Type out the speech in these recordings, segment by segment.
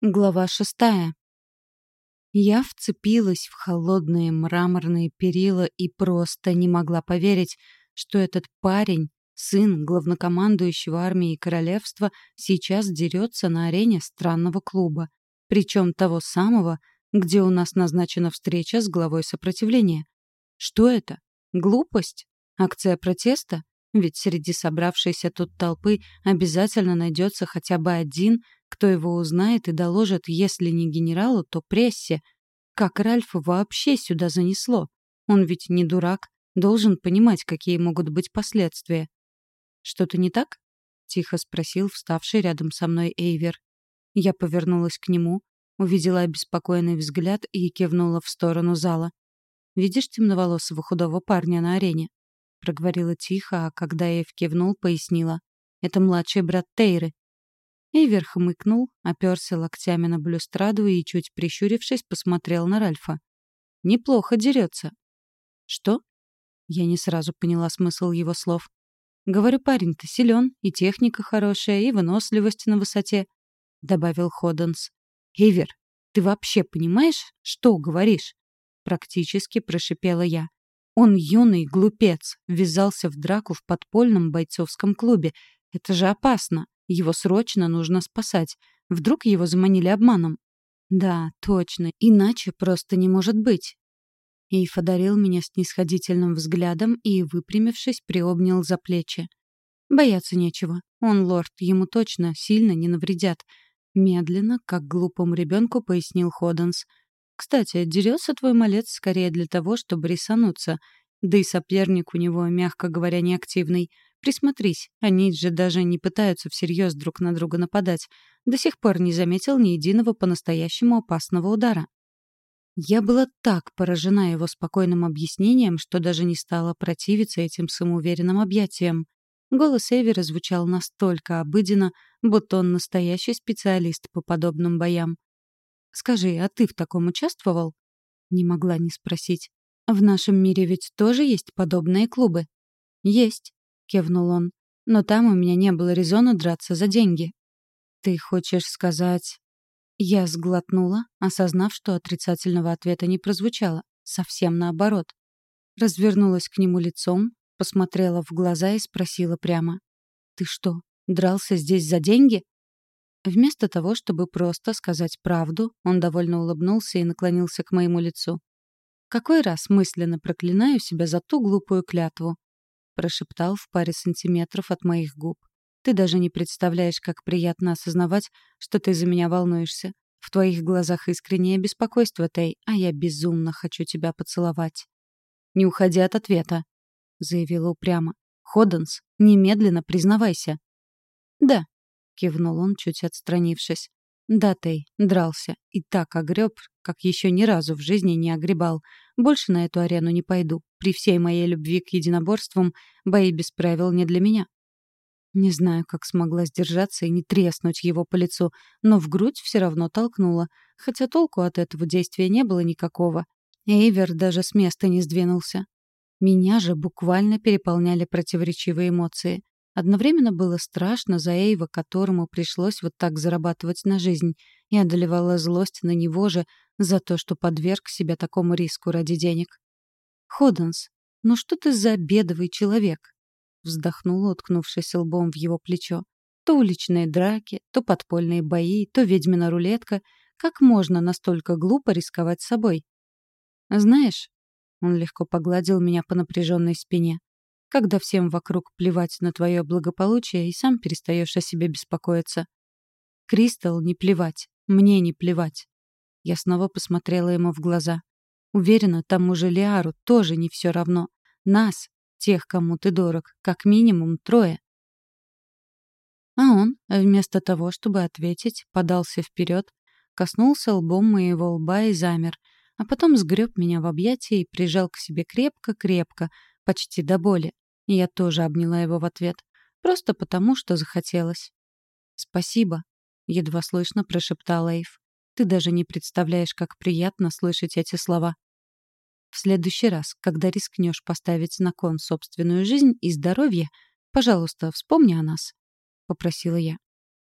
Глава шестая. Я вцепилась в холодные мраморные перила и просто не могла поверить, что этот парень, сын главнокомандующего армией королевства, сейчас дерется на арене странного клуба. Причем того самого, где у нас назначена встреча с главой сопротивления. Что это? Глупость? Акция протеста? Ведь среди собравшейся тут толпы обязательно найдется хотя бы один — кто его узнает и доложит, если не генералу, то прессе? Как Ральфа вообще сюда занесло? Он ведь не дурак, должен понимать, какие могут быть последствия. «Что-то не так?» — тихо спросил вставший рядом со мной Эйвер. Я повернулась к нему, увидела обеспокоенный взгляд и кивнула в сторону зала. «Видишь темноволосого худого парня на арене?» — проговорила тихо, а когда Эйв кивнул, пояснила. «Это младший брат Тейры. Эйвер хмыкнул, оперся локтями на блюстраду и, чуть прищурившись, посмотрел на Ральфа. «Неплохо дерется». «Что?» Я не сразу поняла смысл его слов. «Говорю, парень-то силен, и техника хорошая, и выносливость на высоте», — добавил Ходденс. «Эйвер, ты вообще понимаешь, что говоришь?» Практически прошипела я. Он юный глупец, ввязался в драку в подпольном бойцовском клубе. Это же опасно. Его срочно нужно спасать. Вдруг его заманили обманом? Да, точно, иначе просто не может быть. Эйф одарил меня снисходительным взглядом и, выпрямившись, приобнял за плечи. Бояться нечего. Он лорд, ему точно сильно не навредят. Медленно, как глупому ребенку, пояснил Ходенс. Кстати, дерется твой малец скорее для того, чтобы рисануться. Да и соперник у него, мягко говоря, неактивный. Присмотрись, они же даже не пытаются всерьез друг на друга нападать. До сих пор не заметил ни единого по-настоящему опасного удара. Я была так поражена его спокойным объяснением, что даже не стала противиться этим самоуверенным объятиям. Голос Эвера звучал настолько обыденно, будто он настоящий специалист по подобным боям. «Скажи, а ты в таком участвовал?» Не могла не спросить. «В нашем мире ведь тоже есть подобные клубы?» «Есть кивнул он. Но там у меня не было резона драться за деньги. Ты хочешь сказать... Я сглотнула, осознав, что отрицательного ответа не прозвучало. Совсем наоборот. Развернулась к нему лицом, посмотрела в глаза и спросила прямо. «Ты что, дрался здесь за деньги?» Вместо того, чтобы просто сказать правду, он довольно улыбнулся и наклонился к моему лицу. Какой раз мысленно проклинаю себя за ту глупую клятву прошептал в паре сантиметров от моих губ. «Ты даже не представляешь, как приятно осознавать, что ты за меня волнуешься. В твоих глазах искреннее беспокойство, Тей, а я безумно хочу тебя поцеловать». «Не уходи от ответа», — заявила упрямо. «Ходденс, немедленно признавайся». «Да», — кивнул он, чуть отстранившись. «Да, Тей, дрался. И так огреб, как еще ни разу в жизни не огребал. Больше на эту арену не пойду. При всей моей любви к единоборствам бои без правил не для меня. Не знаю, как смогла сдержаться и не треснуть его по лицу, но в грудь все равно толкнула, хотя толку от этого действия не было никакого. Эйвер даже с места не сдвинулся. Меня же буквально переполняли противоречивые эмоции. Одновременно было страшно за Эйва, которому пришлось вот так зарабатывать на жизнь, и одолевала злость на него же за то, что подверг себя такому риску ради денег. «Ходенс, ну что ты за бедовый человек?» Вздохнула, уткнувшись лбом в его плечо. То уличные драки, то подпольные бои, то ведьмина рулетка. Как можно настолько глупо рисковать собой? «Знаешь...» — он легко погладил меня по напряженной спине. «Когда всем вокруг плевать на твое благополучие и сам перестаешь о себе беспокоиться. Кристал не плевать, мне не плевать. Я снова посмотрела ему в глаза. Уверена, тому же Лиару тоже не все равно. Нас, тех, кому ты дорог, как минимум трое. А он, вместо того, чтобы ответить, подался вперед, коснулся лбом моего лба и замер, а потом сгреб меня в объятия и прижал к себе крепко-крепко, почти до боли. И я тоже обняла его в ответ, просто потому, что захотелось. «Спасибо», — едва слышно прошептал Эйв. Ты даже не представляешь, как приятно слышать эти слова. В следующий раз, когда рискнешь поставить на кон собственную жизнь и здоровье, пожалуйста, вспомни о нас, — попросила я.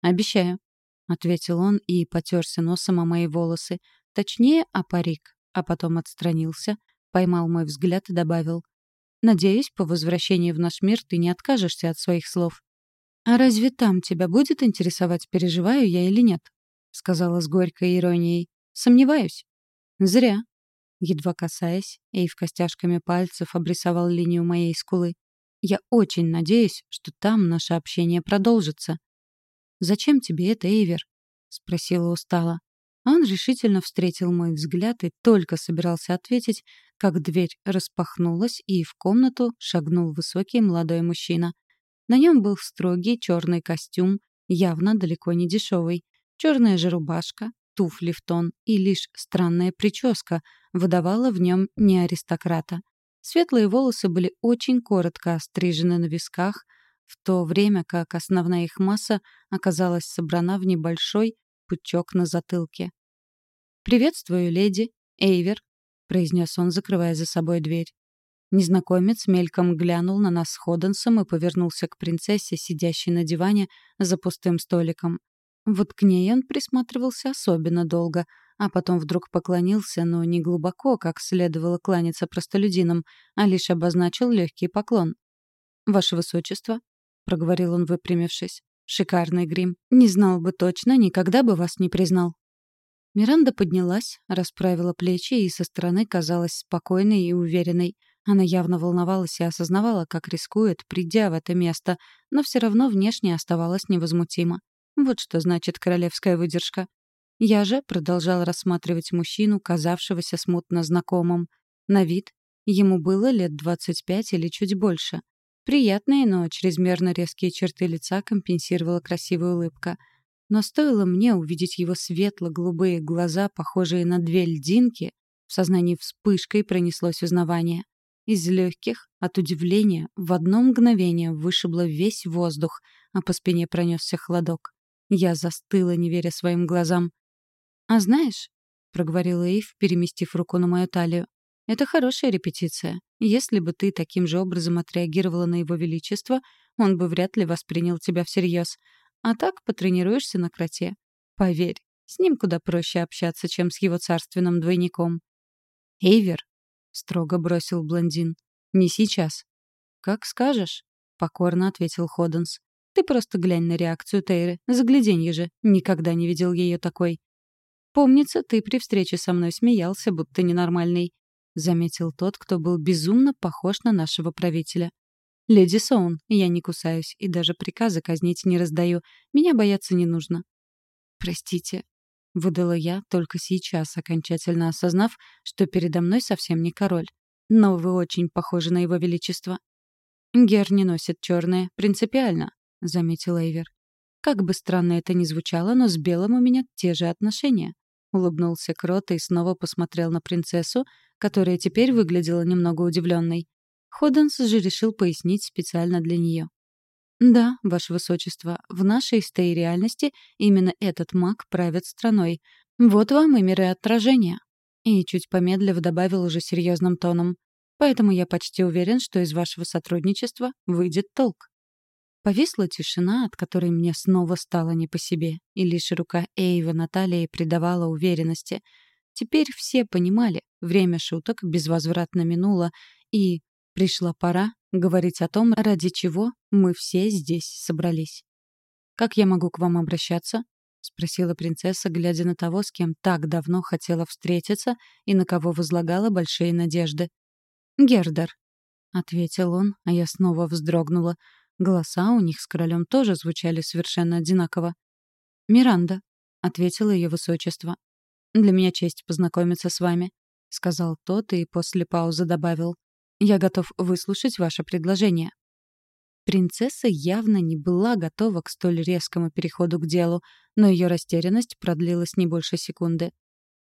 Обещаю. ответил он и потерся носом о мои волосы, точнее, о парик, а потом отстранился, поймал мой взгляд и добавил. «Надеюсь, по возвращении в наш мир ты не откажешься от своих слов». «А разве там тебя будет интересовать, переживаю я или нет?» — сказала с горькой иронией. «Сомневаюсь». «Зря». Едва касаясь, Эйв костяшками пальцев обрисовал линию моей скулы. «Я очень надеюсь, что там наше общение продолжится». «Зачем тебе это, Эйвер?» — спросила устало. Он решительно встретил мой взгляд и только собирался ответить, как дверь распахнулась, и в комнату шагнул высокий молодой мужчина. На нем был строгий черный костюм, явно далеко не дешевый, черная же рубашка, туфли в тон и лишь странная прическа выдавала в нем не аристократа. Светлые волосы были очень коротко острижены на висках, в то время как основная их масса оказалась собрана в небольшой пучок на затылке. «Приветствую, леди, Эйвер», — произнес он, закрывая за собой дверь. Незнакомец мельком глянул на нас с Ходенсом и повернулся к принцессе, сидящей на диване за пустым столиком. Вот к ней он присматривался особенно долго, а потом вдруг поклонился, но не глубоко, как следовало кланяться простолюдинам, а лишь обозначил легкий поклон. «Ваше Высочество», — проговорил он, выпрямившись. «Шикарный грим. Не знал бы точно, никогда бы вас не признал». Миранда поднялась, расправила плечи и со стороны казалась спокойной и уверенной. Она явно волновалась и осознавала, как рискует, придя в это место, но все равно внешне оставалась невозмутима. Вот что значит королевская выдержка. Я же продолжал рассматривать мужчину, казавшегося смутно знакомым. На вид ему было лет 25 или чуть больше. Приятные, но чрезмерно резкие черты лица компенсировала красивая улыбка. Но стоило мне увидеть его светло-голубые глаза, похожие на две льдинки, в сознании вспышкой пронеслось узнавание. Из легких, от удивления, в одно мгновение вышибло весь воздух, а по спине пронесся холодок. Я застыла, не веря своим глазам. «А знаешь», — проговорила Эйв, переместив руку на мою талию, это хорошая репетиция. Если бы ты таким же образом отреагировала на его величество, он бы вряд ли воспринял тебя всерьез. А так потренируешься на кроте. Поверь, с ним куда проще общаться, чем с его царственным двойником. «Эйвер», — строго бросил блондин, — «не сейчас». «Как скажешь», — покорно ответил Ходенс. «Ты просто глянь на реакцию Тейры. Загляденье же. Никогда не видел ее такой. Помнится, ты при встрече со мной смеялся, будто ненормальный. — заметил тот, кто был безумно похож на нашего правителя. «Леди Соун, я не кусаюсь и даже приказы казнить не раздаю. Меня бояться не нужно». «Простите», — выдала я, только сейчас, окончательно осознав, что передо мной совсем не король. «Но вы очень похожи на его величество». «Гер не носит черное, принципиально», — заметил Эйвер. «Как бы странно это ни звучало, но с Белым у меня те же отношения». Улыбнулся Крот и снова посмотрел на принцессу, которая теперь выглядела немного удивленной. Ходенс же решил пояснить специально для нее. «Да, Ваше Высочество, в нашей стей реальности именно этот маг правит страной. Вот вам и миры отражения». И чуть помедлив добавил уже серьезным тоном. «Поэтому я почти уверен, что из вашего сотрудничества выйдет толк». Повисла тишина, от которой мне снова стало не по себе, и лишь рука Эйва Натальи придавала уверенности — Теперь все понимали, время шуток безвозвратно минуло, и пришла пора говорить о том, ради чего мы все здесь собрались. «Как я могу к вам обращаться?» — спросила принцесса, глядя на того, с кем так давно хотела встретиться и на кого возлагала большие надежды. «Гердер», — ответил он, а я снова вздрогнула. Голоса у них с королем тоже звучали совершенно одинаково. «Миранда», — ответила ее высочество. «Для меня честь познакомиться с вами», — сказал тот и после паузы добавил. «Я готов выслушать ваше предложение». Принцесса явно не была готова к столь резкому переходу к делу, но ее растерянность продлилась не больше секунды.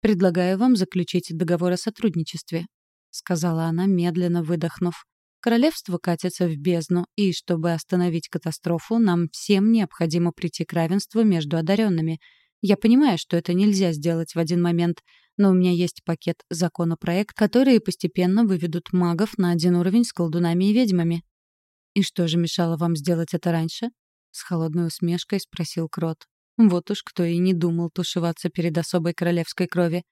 «Предлагаю вам заключить договор о сотрудничестве», — сказала она, медленно выдохнув. «Королевство катится в бездну, и чтобы остановить катастрофу, нам всем необходимо прийти к равенству между одаренными — я понимаю, что это нельзя сделать в один момент, но у меня есть пакет законопроект, которые постепенно выведут магов на один уровень с колдунами и ведьмами. «И что же мешало вам сделать это раньше?» — с холодной усмешкой спросил Крот. Вот уж кто и не думал тушеваться перед особой королевской крови.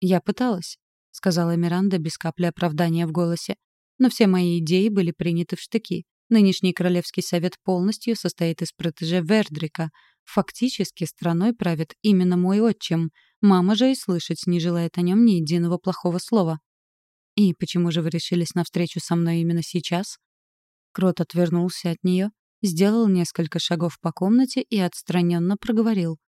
«Я пыталась», — сказала Миранда без капли оправдания в голосе. «Но все мои идеи были приняты в штыки. Нынешний Королевский совет полностью состоит из протеже Вердрика. Фактически страной правит именно мой отчим. Мама же и слышать не желает о нем ни единого плохого слова. «И почему же вы решились на встречу со мной именно сейчас?» Крот отвернулся от нее, сделал несколько шагов по комнате и отстраненно проговорил.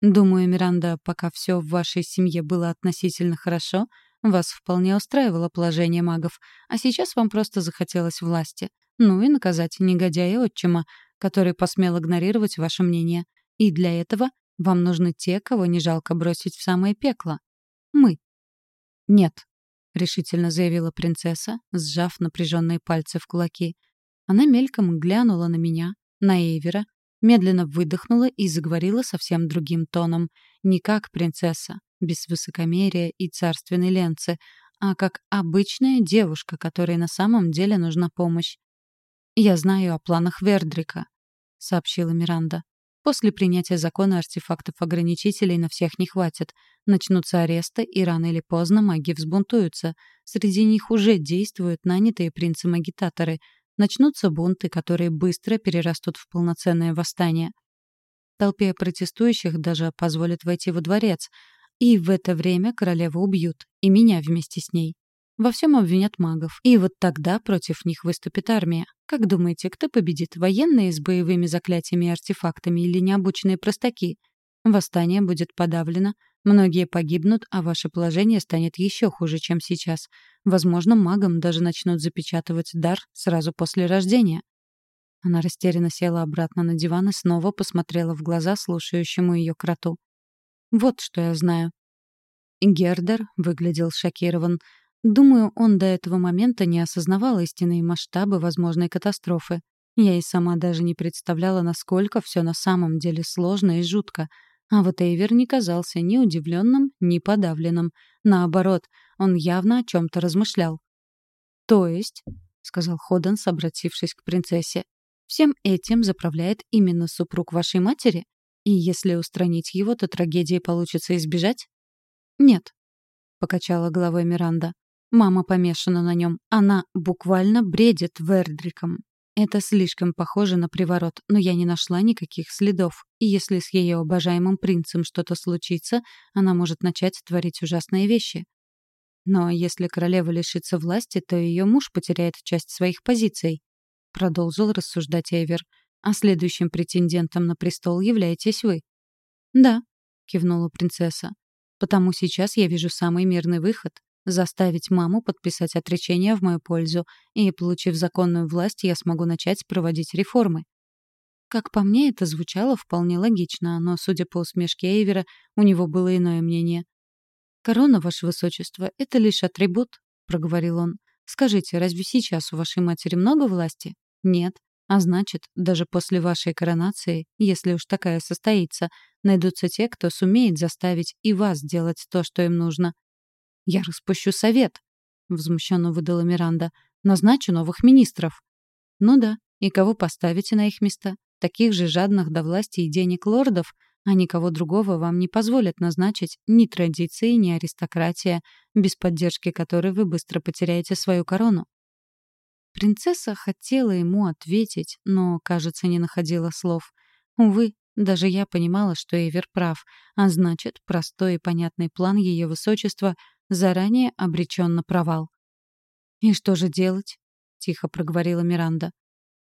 «Думаю, Миранда, пока все в вашей семье было относительно хорошо, вас вполне устраивало положение магов, а сейчас вам просто захотелось власти. Ну и наказать негодяя отчима, который посмел игнорировать ваше мнение. И для этого вам нужны те, кого не жалко бросить в самое пекло. Мы. Нет, решительно заявила принцесса, сжав напряженные пальцы в кулаки. Она мельком глянула на меня, на Эйвера, медленно выдохнула и заговорила совсем другим тоном. Не как принцесса, без высокомерия и царственной ленцы, а как обычная девушка, которой на самом деле нужна помощь. «Я знаю о планах Вердрика», — сообщила Миранда. «После принятия закона артефактов-ограничителей на всех не хватит. Начнутся аресты, и рано или поздно маги взбунтуются. Среди них уже действуют нанятые принцем-агитаторы. Начнутся бунты, которые быстро перерастут в полноценное восстание. Толпе протестующих даже позволят войти во дворец. И в это время королеву убьют, и меня вместе с ней. Во всем обвинят магов. И вот тогда против них выступит армия. Как думаете, кто победит, военные с боевыми заклятиями и артефактами или необученные простаки? Восстание будет подавлено, многие погибнут, а ваше положение станет еще хуже, чем сейчас. Возможно, магам даже начнут запечатывать дар сразу после рождения. Она растерянно села обратно на диван и снова посмотрела в глаза слушающему ее кроту. «Вот что я знаю». Гердер выглядел шокирован. Думаю, он до этого момента не осознавал истинные масштабы возможной катастрофы. Я и сама даже не представляла, насколько все на самом деле сложно и жутко. А вот Эйвер не казался ни удивленным, ни подавленным. Наоборот, он явно о чем-то размышлял. «То есть», — сказал Ходенс, обратившись к принцессе, «всем этим заправляет именно супруг вашей матери? И если устранить его, то трагедии получится избежать?» «Нет», — покачала головой Миранда. Мама помешана на нем. Она буквально бредит Вердриком. Это слишком похоже на приворот, но я не нашла никаких следов. И если с ее обожаемым принцем что-то случится, она может начать творить ужасные вещи. Но если королева лишится власти, то ее муж потеряет часть своих позиций. Продолжил рассуждать Эвер. А следующим претендентом на престол являетесь вы. Да, кивнула принцесса. Потому сейчас я вижу самый мирный выход заставить маму подписать отречение в мою пользу, и, получив законную власть, я смогу начать проводить реформы. Как по мне, это звучало вполне логично, но, судя по усмешке Эйвера, у него было иное мнение. «Корона, ваше высочество, это лишь атрибут», — проговорил он. «Скажите, разве сейчас у вашей матери много власти?» «Нет. А значит, даже после вашей коронации, если уж такая состоится, найдутся те, кто сумеет заставить и вас делать то, что им нужно. «Я распущу совет», — возмущенно выдала Миранда. «Назначу новых министров». «Ну да, и кого поставите на их места? Таких же жадных до власти и денег лордов, а никого другого вам не позволят назначить ни традиции, ни аристократия, без поддержки которой вы быстро потеряете свою корону». Принцесса хотела ему ответить, но, кажется, не находила слов. Увы, даже я понимала, что Эвер прав, а значит, простой и понятный план ее высочества — заранее обречен на провал. «И что же делать?» — тихо проговорила Миранда.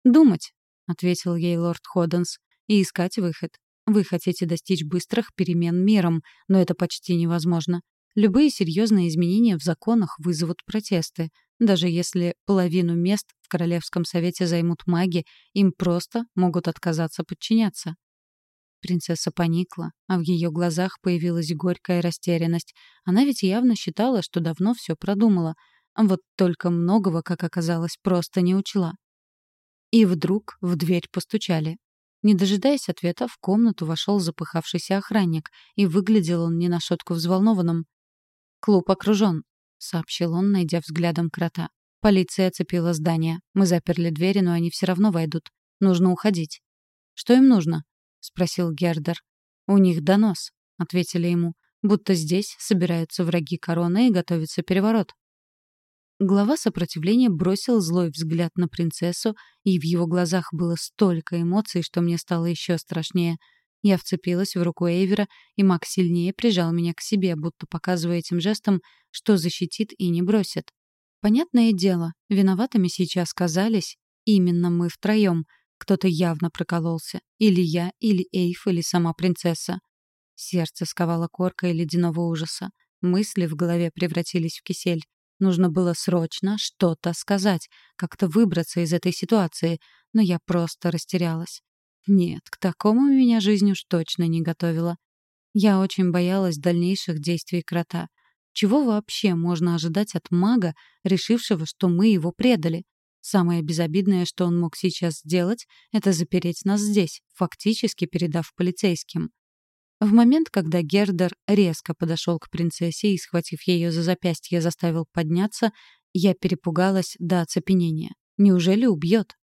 «Думать», — ответил ей лорд Ходденс, — «и искать выход. Вы хотите достичь быстрых перемен миром, но это почти невозможно. Любые серьезные изменения в законах вызовут протесты. Даже если половину мест в Королевском совете займут маги, им просто могут отказаться подчиняться. Принцесса поникла, а в ее глазах появилась горькая растерянность. Она ведь явно считала, что давно все продумала. Вот только многого, как оказалось, просто не учла. И вдруг в дверь постучали. Не дожидаясь ответа, в комнату вошел запыхавшийся охранник, и выглядел он не на шутку взволнованным. «Клуб окружен», — сообщил он, найдя взглядом крота. «Полиция оцепила здание. Мы заперли двери, но они все равно войдут. Нужно уходить». «Что им нужно?» — спросил Гердер. «У них донос», — ответили ему, «будто здесь собираются враги короны и готовится переворот». Глава сопротивления бросил злой взгляд на принцессу, и в его глазах было столько эмоций, что мне стало еще страшнее. Я вцепилась в руку Эйвера, и Мак сильнее прижал меня к себе, будто показывая этим жестом, что защитит и не бросит. Понятное дело, виноватыми сейчас казались именно мы втроем. Кто-то явно прокололся. Или я, или Эйф, или сама принцесса. Сердце сковало коркой ледяного ужаса. Мысли в голове превратились в кисель. Нужно было срочно что-то сказать, как-то выбраться из этой ситуации, но я просто растерялась. Нет, к такому меня жизнь уж точно не готовила. Я очень боялась дальнейших действий крота. Чего вообще можно ожидать от мага, решившего, что мы его предали? Самое безобидное, что он мог сейчас сделать, это запереть нас здесь, фактически передав полицейским. В момент, когда Гердер резко подошел к принцессе и, схватив ее за запястье, заставил подняться, я перепугалась до оцепенения. Неужели убьет?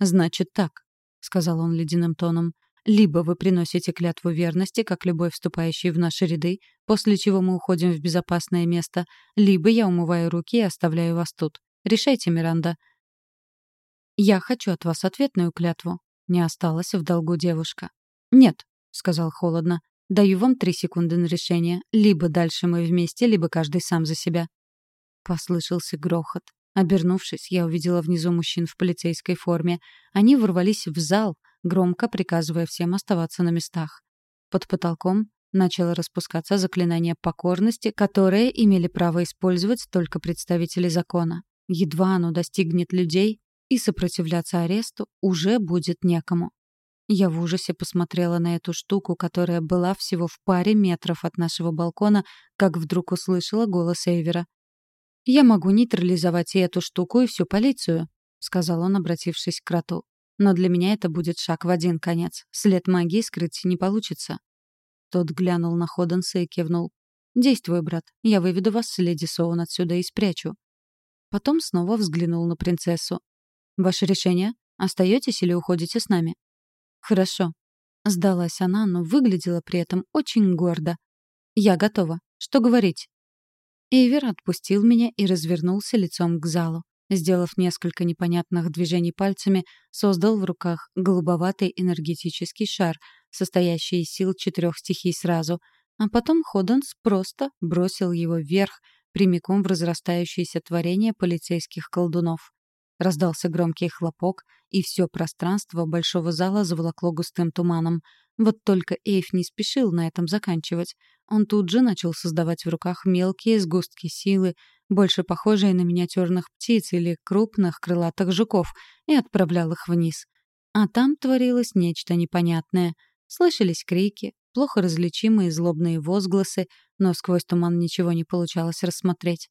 «Значит так», — сказал он ледяным тоном. «Либо вы приносите клятву верности, как любой вступающий в наши ряды, после чего мы уходим в безопасное место, либо я умываю руки и оставляю вас тут. Решайте, Миранда». «Я хочу от вас ответную клятву», — не осталась в долгу девушка. «Нет», — сказал холодно. Даю вам три секунды на решение. Либо дальше мы вместе, либо каждый сам за себя». Послышался грохот. Обернувшись, я увидела внизу мужчин в полицейской форме. Они ворвались в зал, громко приказывая всем оставаться на местах. Под потолком начало распускаться заклинание покорности, которое имели право использовать только представители закона. Едва оно достигнет людей, и сопротивляться аресту уже будет некому. Я в ужасе посмотрела на эту штуку, которая была всего в паре метров от нашего балкона, как вдруг услышала голос Эйвера. «Я могу нейтрализовать и эту штуку, и всю полицию», — сказал он, обратившись к кроту. «Но для меня это будет шаг в один конец. След магии скрыть не получится». Тот глянул на Ходенса и кивнул. «Действуй, брат. Я выведу вас с леди Соун отсюда и спрячу». Потом снова взглянул на принцессу. «Ваше решение? Остаетесь или уходите с нами?» «Хорошо». Сдалась она, но выглядела при этом очень гордо. «Я готова. Что говорить?» Эйвер отпустил меня и развернулся лицом к залу. Сделав несколько непонятных движений пальцами, создал в руках голубоватый энергетический шар, состоящий из сил четырех стихий сразу, а потом Ходенс просто бросил его вверх, прямиком в разрастающееся творение полицейских колдунов. Раздался громкий хлопок, и все пространство большого зала заволокло густым туманом. Вот только Эйф не спешил на этом заканчивать. Он тут же начал создавать в руках мелкие сгустки силы, больше похожие на миниатюрных птиц или крупных крылатых жуков, и отправлял их вниз. А там творилось нечто непонятное. Слышались крики, плохо различимые злобные возгласы, но сквозь туман ничего не получалось рассмотреть.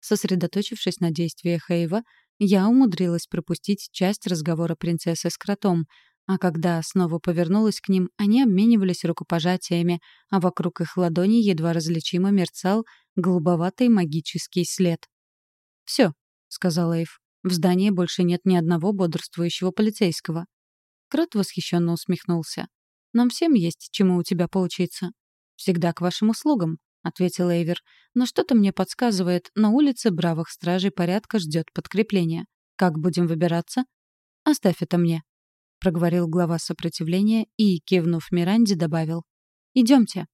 Сосредоточившись на действиях Эйва, я умудрилась пропустить часть разговора принцессы с кротом, а когда снова повернулась к ним, они обменивались рукопожатиями, а вокруг их ладоней едва различимо мерцал голубоватый магический след. «Все», — сказал Эйв, — «в здании больше нет ни одного бодрствующего полицейского». Крот восхищенно усмехнулся. «Нам всем есть чему у тебя поучиться. Всегда к вашим услугам», ответил Эйвер. «Но что-то мне подсказывает, на улице бравых стражей порядка ждет подкрепление. Как будем выбираться?» «Оставь это мне», — проговорил глава сопротивления и, кивнув Миранде, добавил. «Идемте».